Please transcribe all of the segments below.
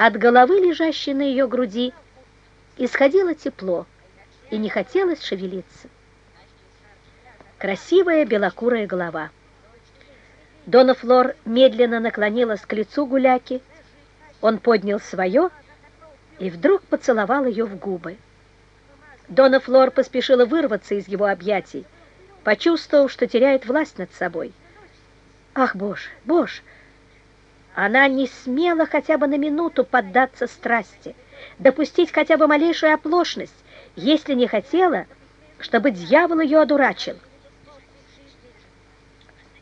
от головы, лежащей на ее груди, исходило тепло, и не хотелось шевелиться. Красивая белокурая голова. Дона Флор медленно наклонилась к лицу гуляки, он поднял свое и вдруг поцеловал ее в губы. Дона Флор поспешила вырваться из его объятий, почувствовав, что теряет власть над собой. Ах, боже, боже! Она не смела хотя бы на минуту поддаться страсти, допустить хотя бы малейшую оплошность, если не хотела, чтобы дьявол ее одурачил.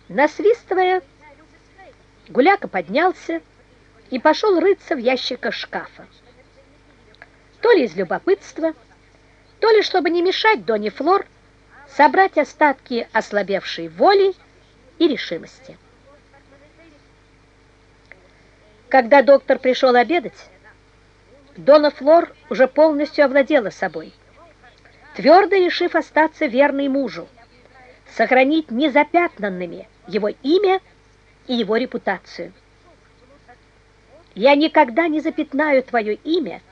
Насвистывая, Гуляка поднялся и пошел рыться в ящиках шкафа. То ли из любопытства, то ли чтобы не мешать Доне Флор собрать остатки ослабевшей воли и решимости. Когда доктор пришел обедать, Дона Флор уже полностью овладела собой, твердо решив остаться верной мужу, сохранить незапятнанными его имя и его репутацию. «Я никогда не запятнаю твое имя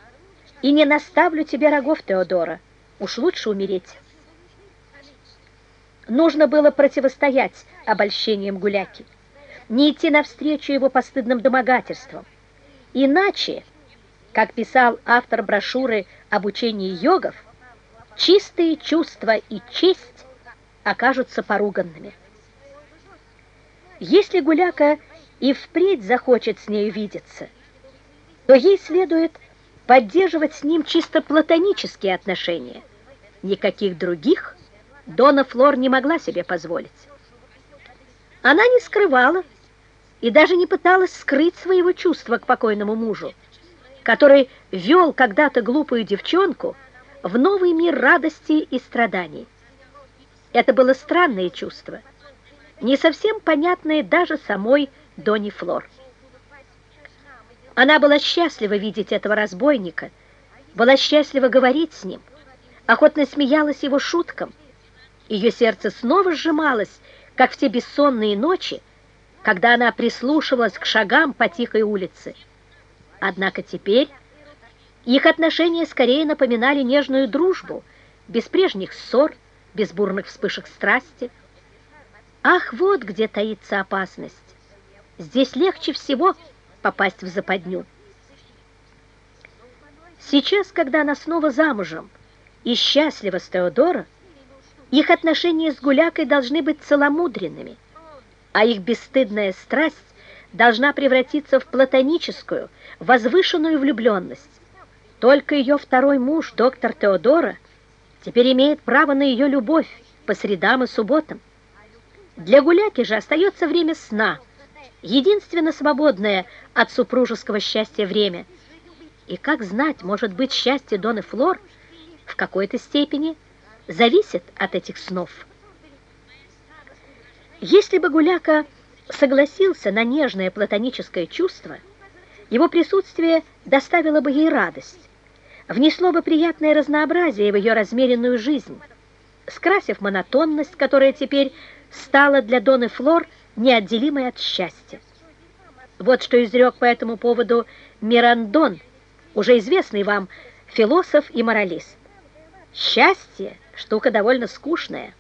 и не наставлю тебе рогов, Теодора. Уж лучше умереть». Нужно было противостоять обольщениям гуляки, не идти навстречу его постыдным домогательствам. Иначе, как писал автор брошюры об учении йогов, чистые чувства и честь окажутся поруганными. Если гуляка и впредь захочет с нею видеться, то ей следует поддерживать с ним чисто платонические отношения. Никаких других Дона Флор не могла себе позволить. Она не скрывала и даже не пыталась скрыть своего чувства к покойному мужу, который вел когда-то глупую девчонку в новый мир радости и страданий. Это было странное чувство, не совсем понятное даже самой Дони Флор. Она была счастлива видеть этого разбойника, была счастлива говорить с ним, охотно смеялась его шуткам, ее сердце снова сжималось, как в те бессонные ночи, когда она прислушивалась к шагам по тихой улице. Однако теперь их отношения скорее напоминали нежную дружбу, без прежних ссор, без бурных вспышек страсти. Ах, вот где таится опасность. Здесь легче всего попасть в западню. Сейчас, когда она снова замужем и счастлива с Теодора, их отношения с Гулякой должны быть целомудренными, а их бесстыдная страсть должна превратиться в платоническую, возвышенную влюбленность. Только ее второй муж, доктор Теодора, теперь имеет право на ее любовь по средам и субботам. Для Гуляки же остается время сна, единственно свободное от супружеского счастья время. И как знать, может быть, счастье Доны Флор в какой-то степени – зависит от этих снов. Если бы Гуляка согласился на нежное платоническое чувство, его присутствие доставило бы ей радость, внесло бы приятное разнообразие в ее размеренную жизнь, скрасив монотонность, которая теперь стала для Доны Флор неотделимой от счастья. Вот что изрек по этому поводу Мирандон, уже известный вам философ и моралист. Счастье – штука довольно скучная,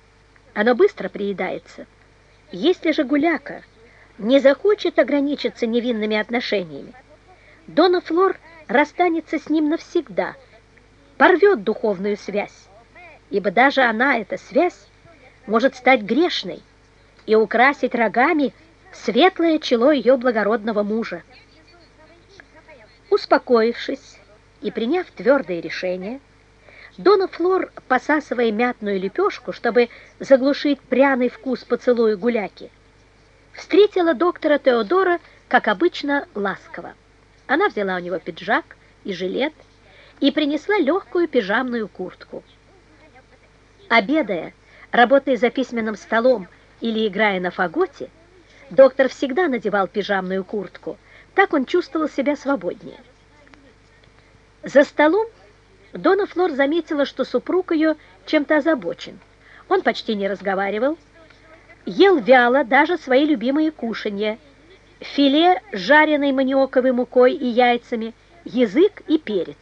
оно быстро приедается. Если же гуляка не захочет ограничиться невинными отношениями, Дона Флор расстанется с ним навсегда, порвет духовную связь, ибо даже она, эта связь, может стать грешной и украсить рогами светлое чело ее благородного мужа. Успокоившись и приняв твердое решение, Дона Флор, посасывая мятную лепешку, чтобы заглушить пряный вкус поцелуя гуляки, встретила доктора Теодора, как обычно, ласково. Она взяла у него пиджак и жилет и принесла легкую пижамную куртку. Обедая, работая за письменным столом или играя на фаготе, доктор всегда надевал пижамную куртку, так он чувствовал себя свободнее. За столом Дона Флор заметила, что супруг ее чем-то озабочен. Он почти не разговаривал, ел вяло даже свои любимые кушанья, филе, жареной маниоковой мукой и яйцами, язык и перец.